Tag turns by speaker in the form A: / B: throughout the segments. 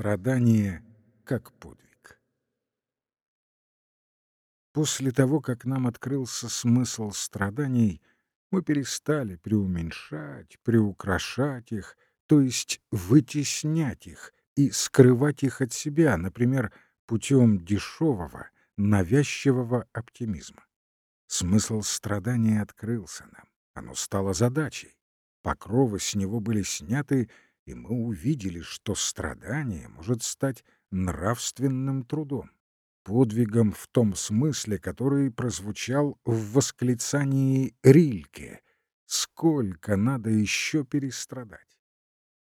A: Страдание как подвиг. После того, как нам открылся смысл страданий, мы перестали преуменьшать, приукрашать их, то есть вытеснять их и скрывать их от себя, например, путем дешевого, навязчивого оптимизма. Смысл страдания открылся нам, оно стало задачей. Покровы с него были сняты, и мы увидели, что страдание может стать нравственным трудом, подвигом в том смысле, который прозвучал в восклицании Рильке «Сколько надо еще перестрадать?»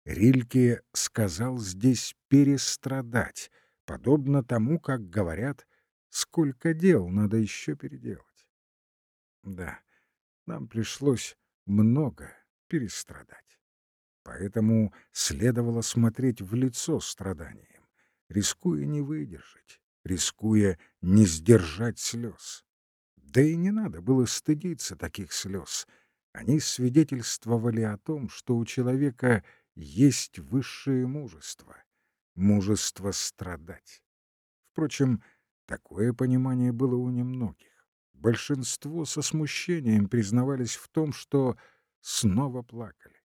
A: Рильке сказал здесь «перестрадать», подобно тому, как говорят «сколько дел надо еще переделать». Да, нам пришлось много перестрадать. Поэтому следовало смотреть в лицо страданиям, рискуя не выдержать, рискуя не сдержать слез. Да и не надо было стыдиться таких слез. Они свидетельствовали о том, что у человека есть высшее мужество, мужество страдать. Впрочем, такое понимание было у немногих. Большинство со смущением признавались в том, что снова плакали.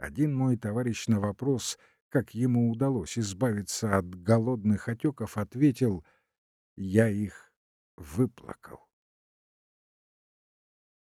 A: Один мой товарищ на вопрос, как ему удалось избавиться от голодных отеков, ответил «Я их выплакал».